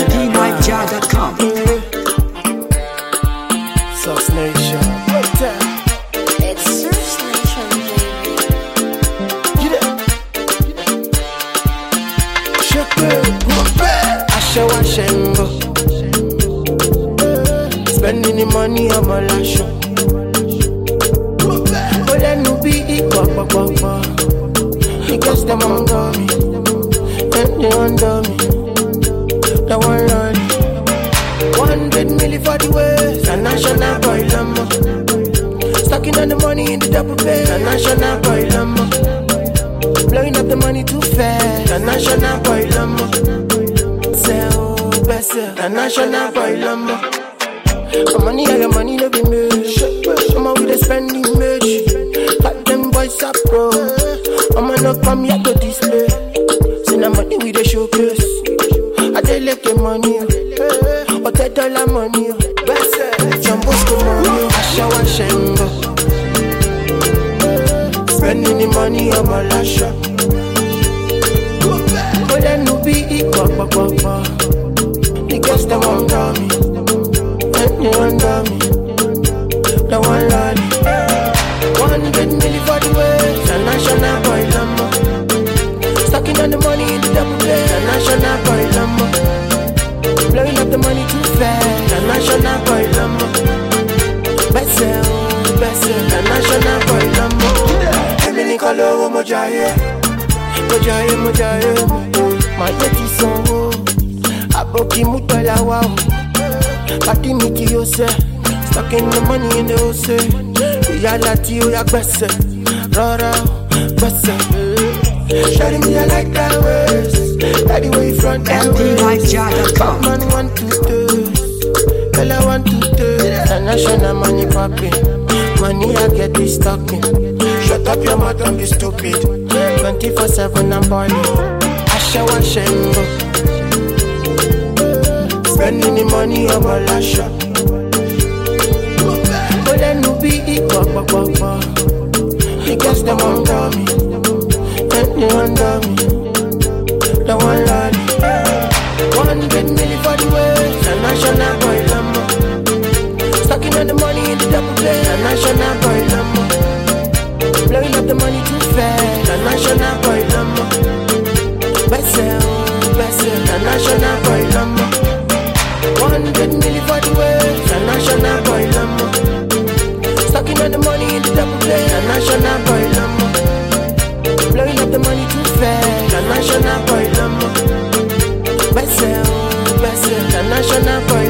MPNiger.com. Sauce Nation. It's Surf Nation, baby. Get it. Shake it. Asha wa shengo. The money on my lash. Ó lẹ́nu bí ikọ̀ pọ̀pọ̀pọ̀. Because them under me. And they under me. Run. One hundred million for the ways. A national boy lama. Stacking on the money in the double pay. A national boy lama. Blowing up the money too fast. A national boy lama. Sell, best. A national boy lama. My money, I got money, no be me. I'm out with the spending much. Got them boys up, bro. I'ma not come here to display. See the money with the showcase. I dey like the money. Or ten dollar money, oh. Jumbo school money. Asha wa shengo. Spending the money on my lash. Lẹ́nu bí ikọ̀ pọ̀pọ̀pọ̀. Because them under me. And they under me. They want lolly. One hundred million for the ways. A national boy lama. Stacking on the money in the double play. A national boy lama. Blowing up the money too fast. A national boy lama. Bessel, Bessel. A national boy lama. Èmi nìkan lówó mo jayé. Mo jayé, mo jayé. Màá yé ti sanwó. Àbòkí mú tọ́lá wá o. Pàdé mi kì yóò sẹ́. Stacking the money in the ose. Ìyálà tí ó yá gbẹ̀sẹ̀. Rọra o, gbẹ̀sẹ̀. Shawty me I like that waist. Like the way you front that waist. MPNiger.com. Man want to. Girl I want to do. International money popping. Money I get this talking. Shut up your mouth, don't be stupid. 24-7 I'm balling. Asha wa shengo. Spending the money on my lash. Ó lẹ́nu bí ikọ̀ pọ̀pọ̀pọ̀. Because them under me. And they under me. They want lolly. One hundred million for the ways. A national boy lama. Stacking on the money in the double play. A national boy lama. Blowing up the money too fast. A national boy lama. Bessel, Bessel. A national boy the money too fast. A national boy lama. Bessel, Bessel. A national boy